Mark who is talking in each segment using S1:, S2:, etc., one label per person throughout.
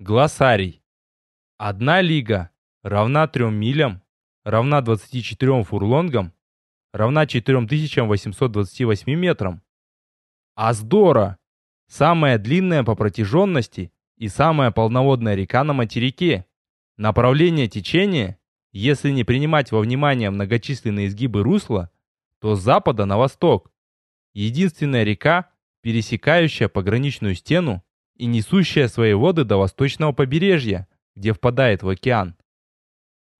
S1: Глоссарий. Одна лига равна 3 милям, равна 24 фурлонгам, равна 4828 метрам. Аздора – самая длинная по протяженности и самая полноводная река на материке. Направление течения, если не принимать во внимание многочисленные изгибы русла, то с запада на восток. Единственная река, пересекающая пограничную стену и несущая свои воды до восточного побережья, где впадает в океан.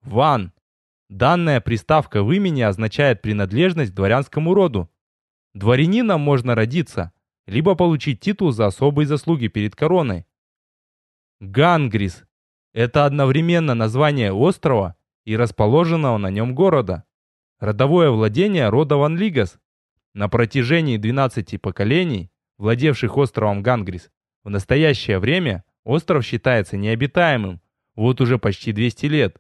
S1: Ван. Данная приставка в имени означает принадлежность к дворянскому роду. Дворянином можно родиться, либо получить титул за особые заслуги перед короной. Гангрис – это одновременно название острова и расположенного на нем города. Родовое владение рода Ван Лигас. На протяжении 12 поколений, владевших островом Гангрис, в настоящее время остров считается необитаемым, вот уже почти 200 лет.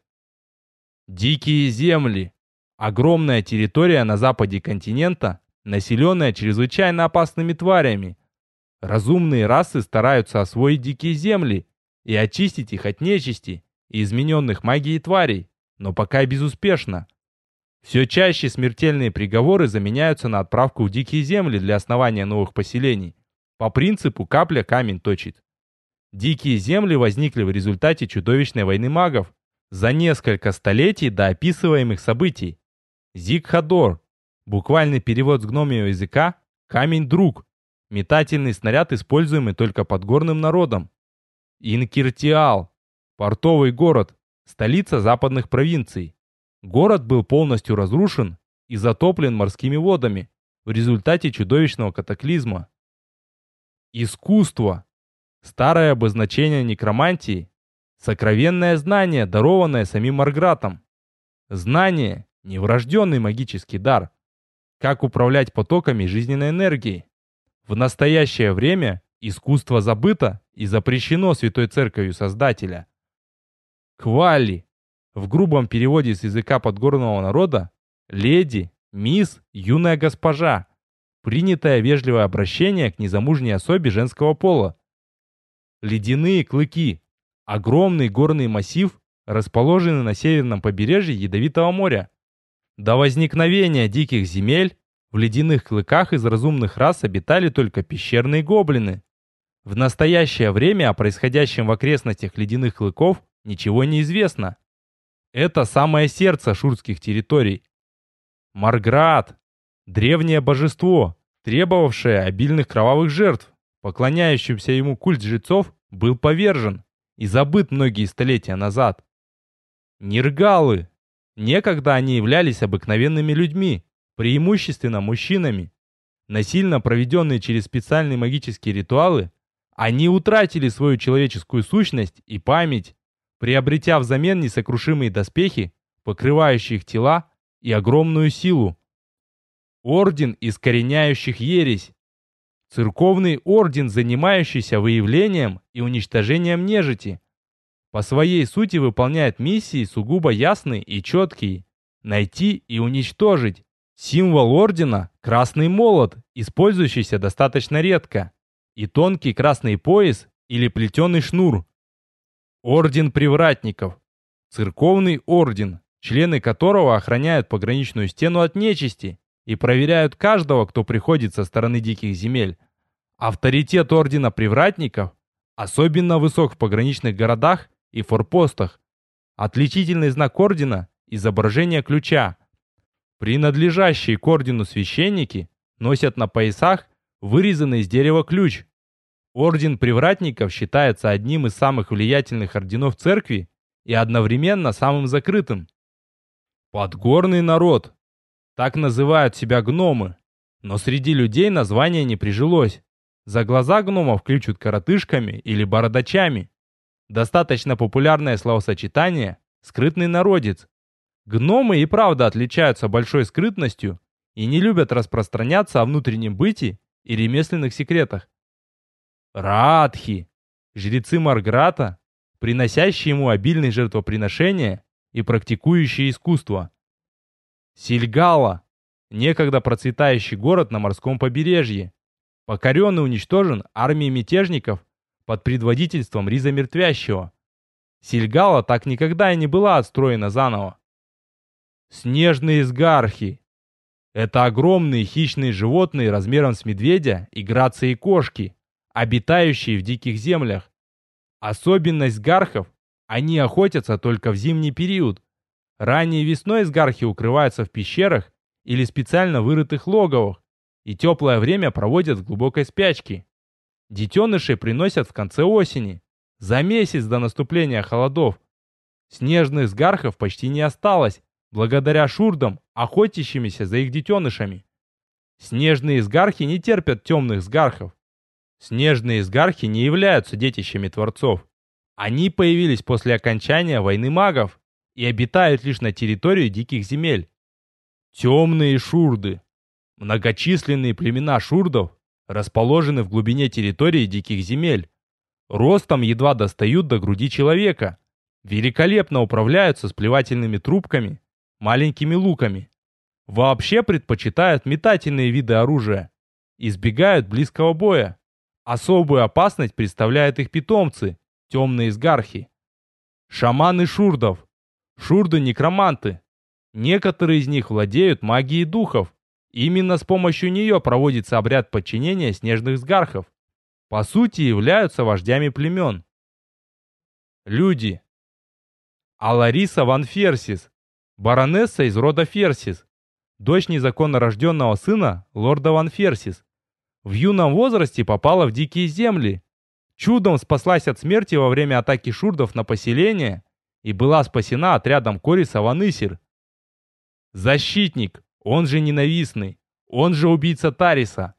S1: Дикие земли. Огромная территория на западе континента, населенная чрезвычайно опасными тварями. Разумные расы стараются освоить дикие земли и очистить их от нечисти и измененных магией тварей, но пока безуспешно. Все чаще смертельные приговоры заменяются на отправку в дикие земли для основания новых поселений. По принципу капля камень точит. Дикие земли возникли в результате чудовищной войны магов за несколько столетий до описываемых событий. Зигхадор, буквальный перевод с гномьего языка «камень-друг», метательный снаряд, используемый только подгорным народом. Инкиртиал, портовый город, столица западных провинций. Город был полностью разрушен и затоплен морскими водами в результате чудовищного катаклизма. Искусство. Старое обозначение некромантии. Сокровенное знание, дарованное самим Маргратом. Знание – неврожденный магический дар. Как управлять потоками жизненной энергии. В настоящее время искусство забыто и запрещено Святой Церковью Создателя. Квали. В грубом переводе с языка подгорного народа – леди, мисс, юная госпожа принятое вежливое обращение к незамужней особе женского пола. Ледяные клыки. Огромный горный массив, расположенный на северном побережье Ядовитого моря. До возникновения диких земель в ледяных клыках из разумных рас обитали только пещерные гоблины. В настоящее время о происходящем в окрестностях ледяных клыков ничего не известно. Это самое сердце шурских территорий. Марград, древнее божество, требовавшее обильных кровавых жертв, поклоняющимся ему культ жрецов, был повержен и забыт многие столетия назад. Ниргалы. Некогда они являлись обыкновенными людьми, преимущественно мужчинами. Насильно проведенные через специальные магические ритуалы, они утратили свою человеческую сущность и память, приобретя взамен несокрушимые доспехи, покрывающие их тела, и огромную силу. Орден искореняющих ересь. Церковный орден, занимающийся выявлением и уничтожением нежити. По своей сути выполняет миссии сугубо ясные и четкие. Найти и уничтожить. Символ ордена – красный молот, использующийся достаточно редко. И тонкий красный пояс или плетеный шнур. Орден привратников. Церковный орден, члены которого охраняют пограничную стену от нечисти и проверяют каждого, кто приходит со стороны диких земель. Авторитет Ордена Привратников особенно высок в пограничных городах и форпостах. Отличительный знак Ордена – изображение ключа. Принадлежащие к Ордену священники носят на поясах вырезанный из дерева ключ. Орден Привратников считается одним из самых влиятельных орденов церкви и одновременно самым закрытым. Подгорный народ так называют себя гномы. Но среди людей название не прижилось. За глаза гномов ключут коротышками или бородачами. Достаточно популярное словосочетание «скрытный народец». Гномы и правда отличаются большой скрытностью и не любят распространяться о внутреннем быте и ремесленных секретах. Радхи, жрецы Марграта, приносящие ему обильные жертвоприношения и практикующие искусство. Сильгала, некогда процветающий город на морском побережье, покорен и уничтожен армией мятежников, под предводительством Риза Мертвящего. Сильгала так никогда и не была отстроена заново. Снежные сгархи. Это огромные хищные животные размером с медведя и грацией кошки, обитающие в диких землях. Особенность гархов – они охотятся только в зимний период. Ранней весной сгархи укрываются в пещерах или специально вырытых логовах и теплое время проводят в глубокой спячке. Детенышей приносят в конце осени, за месяц до наступления холодов. Снежных сгархов почти не осталось, благодаря шурдам, охотящимися за их детенышами. Снежные сгархи не терпят темных сгархов. Снежные сгархи не являются детищами творцов. Они появились после окончания войны магов и обитают лишь на территории диких земель. Темные шурды. Многочисленные племена шурдов расположены в глубине территории диких земель. Ростом едва достают до груди человека. Великолепно управляются с плевательными трубками, маленькими луками. Вообще предпочитают метательные виды оружия. Избегают близкого боя. Особую опасность представляют их питомцы, темные сгархи. Шаманы шурдов. Шурды-некроманты. Некоторые из них владеют магией духов. Именно с помощью нее проводится обряд подчинения снежных сгархов. По сути, являются вождями племен. Люди. Алариса Ван Ферсис, баронесса из рода Ферсис, дочь незаконно рожденного сына лорда Ван Ферсис. В юном возрасте попала в дикие земли. Чудом спаслась от смерти во время атаки шурдов на поселение и была спасена отрядом Кориса Ван Исер. Защитник, он же ненавистный, он же убийца Тариса.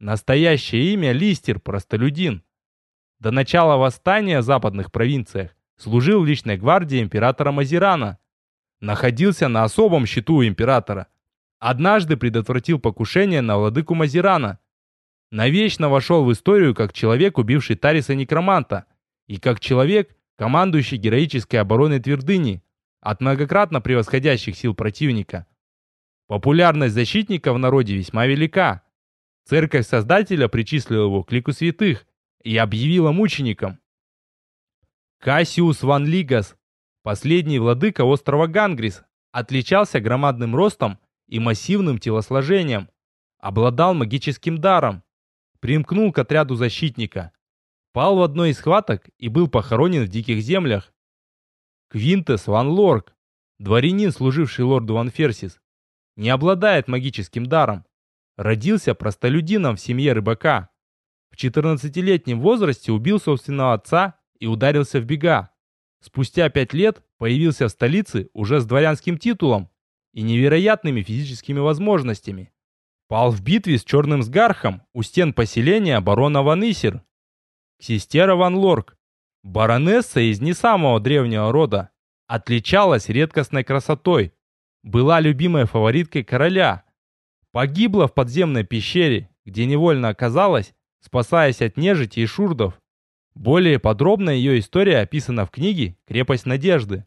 S1: Настоящее имя Листер, простолюдин. До начала восстания в западных провинциях служил в личной гвардии императора Мазирана. Находился на особом счету у императора. Однажды предотвратил покушение на владыку Мазирана. Навечно вошел в историю как человек, убивший Тариса Некроманта, и как человек, командующий героической обороной твердыни от многократно превосходящих сил противника. Популярность защитника в народе весьма велика. Церковь Создателя причислила его к лику святых и объявила мучеником. Кассиус Ван Лигас, последний владыка острова Гангрис, отличался громадным ростом и массивным телосложением, обладал магическим даром, примкнул к отряду защитника, пал в одной из схваток и был похоронен в диких землях. Квинтес Ван Лорк, дворянин, служивший лорду Ван Ферсис, не обладает магическим даром. Родился простолюдином в семье рыбака. В 14-летнем возрасте убил собственного отца и ударился в бега. Спустя пять лет появился в столице уже с дворянским титулом и невероятными физическими возможностями. Пал в битве с черным сгархом у стен поселения барона Ван Исер. Ксистера Ван Лорк, баронесса из не самого древнего рода, отличалась редкостной красотой, была любимой фавориткой короля. Погибла в подземной пещере, где невольно оказалась, спасаясь от нежити и шурдов. Более подробно ее история описана в книге «Крепость надежды».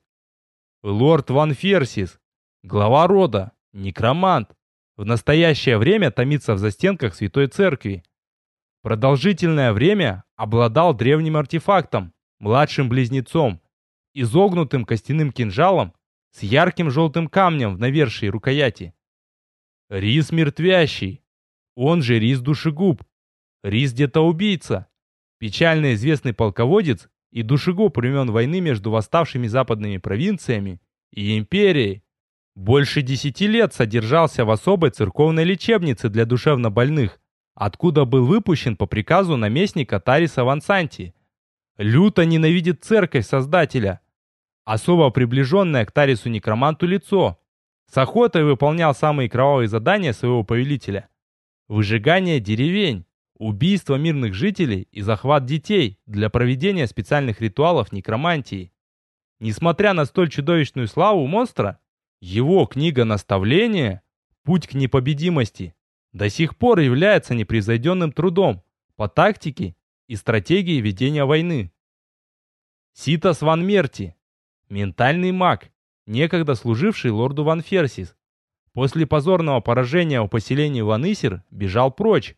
S1: Лорд Ван Ферсис, глава рода, некромант, в настоящее время томится в застенках Святой Церкви. Продолжительное время обладал древним артефактом, младшим близнецом, изогнутым костяным кинжалом с ярким желтым камнем в навершии рукояти. Рис мертвящий, он же Рис душегуб, Рис где-то убийца, Печально известный полководец и душегуб времен войны между восставшими западными провинциями и империей. Больше десяти лет содержался в особой церковной лечебнице для душевнобольных, откуда был выпущен по приказу наместника Тариса Вансанти. Люто ненавидит церковь Создателя. Особо приближенное к Тарису некроманту лицо. С охотой выполнял самые кровавые задания своего повелителя. Выжигание деревень, убийство мирных жителей и захват детей для проведения специальных ритуалов некромантии. Несмотря на столь чудовищную славу монстра, его книга наставления «Путь к непобедимости» до сих пор является непревзойденным трудом по тактике и стратегии ведения войны. Ситас Ван Мерти, ментальный маг, некогда служивший лорду Ван Ферсис, после позорного поражения у поселения Ванысер бежал прочь,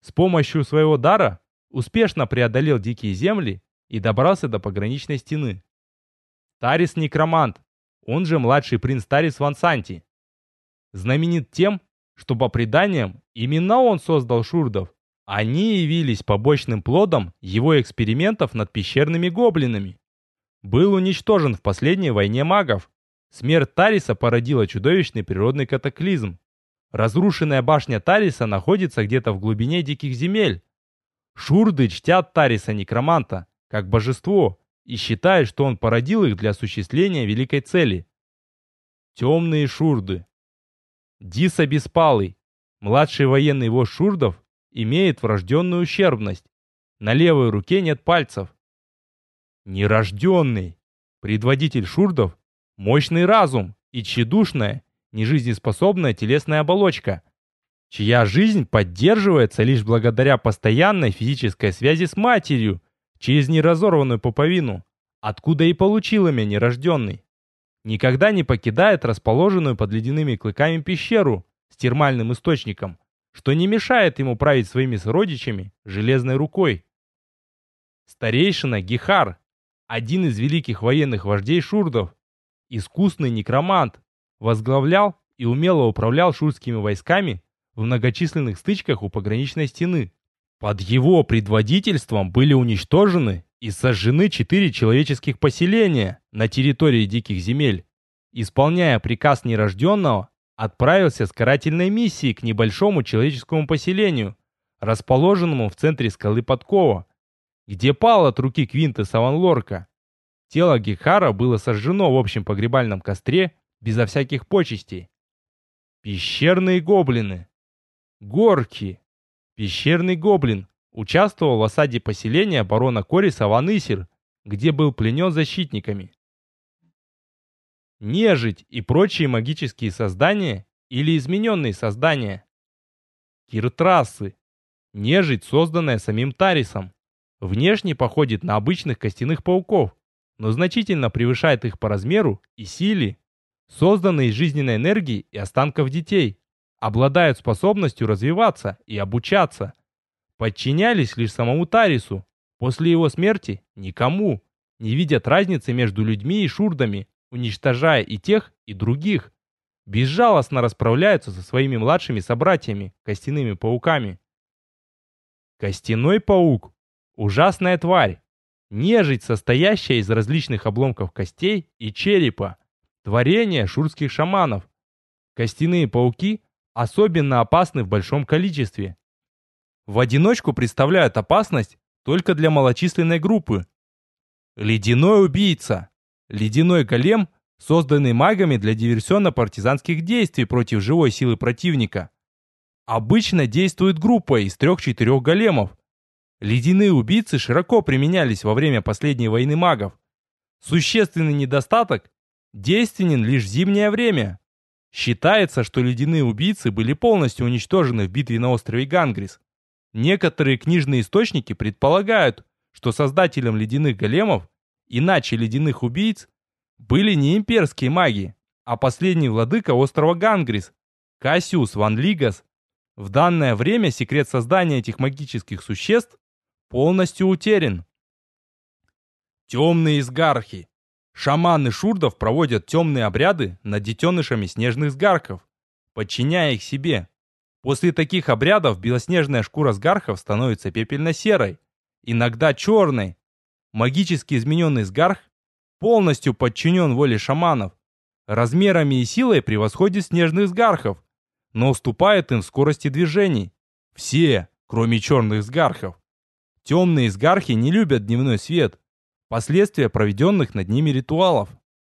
S1: с помощью своего дара успешно преодолел дикие земли и добрался до пограничной стены. Тарис Некромант, он же младший принц Тарис Вансанти. Знаменит тем, что по преданиям именно он создал шурдов. Они явились побочным плодом его экспериментов над пещерными гоблинами. Был уничтожен в последней войне магов. Смерть Тариса породила чудовищный природный катаклизм. Разрушенная башня Тариса находится где-то в глубине диких земель. Шурды чтят Тариса Некроманта как божество и считают, что он породил их для осуществления великой цели. Темные шурды. Диса Беспалый, младший военный вождь шурдов, имеет врожденную ущербность. На левой руке нет пальцев. Нерожденный. Предводитель шурдов – мощный разум и тщедушная, нежизнеспособная телесная оболочка, чья жизнь поддерживается лишь благодаря постоянной физической связи с матерью через неразорванную пуповину, откуда и получил имя нерожденный. Никогда не покидает расположенную под ледяными клыками пещеру с термальным источником, что не мешает ему править своими сородичами железной рукой. Старейшина Гихар, один из великих военных вождей шурдов, искусный некромант, возглавлял и умело управлял шурскими войсками в многочисленных стычках у пограничной стены. Под его предводительством были уничтожены и сожжены четыре человеческих поселения на территории диких земель. Исполняя приказ нерожденного, отправился с карательной миссией к небольшому человеческому поселению, расположенному в центре скалы Подкова, где пал от руки Квинты Саванлорка. Тело Гехара было сожжено в общем погребальном костре безо всяких почестей. Пещерные гоблины. Горки. Пещерный гоблин участвовал в осаде поселения барона Кориса Ванысер, где был пленен защитниками. Нежить и прочие магические создания или измененные создания. Киртрасы. Нежить, созданная самим Тарисом. Внешне походит на обычных костяных пауков, но значительно превышает их по размеру и силе созданные из жизненной энергии и останков детей, обладают способностью развиваться и обучаться. Подчинялись лишь самому Тарису. После его смерти никому. Не видят разницы между людьми и шурдами, уничтожая и тех, и других. Безжалостно расправляются со своими младшими собратьями, костяными пауками. Костяной паук – ужасная тварь. Нежить, состоящая из различных обломков костей и черепа. Творение шурских шаманов. Костяные пауки особенно опасны в большом количестве. В одиночку представляют опасность только для малочисленной группы. Ледяной убийца. Ледяной голем, созданный магами для диверсионно-партизанских действий против живой силы противника. Обычно действует группа из трех-четырех големов. Ледяные убийцы широко применялись во время последней войны магов. Существенный недостаток действенен лишь в зимнее время. Считается, что ледяные убийцы были полностью уничтожены в битве на острове Гангрис. Некоторые книжные источники предполагают, что создателем ледяных големов, иначе ледяных убийц, были не имперские маги, а последний владыка острова Гангрис, Кассиус Ван Лигас. В данное время секрет создания этих магических существ полностью утерян. Темные изгархи. Шаманы шурдов проводят темные обряды над детенышами снежных сгарков, подчиняя их себе. После таких обрядов белоснежная шкура сгархов становится пепельно-серой, иногда черной. Магически измененный сгарх полностью подчинен воле шаманов. Размерами и силой превосходит снежных сгархов, но уступает им в скорости движений. Все, кроме черных сгархов. Темные сгархи не любят дневной свет, Последствия проведенных над ними ритуалов.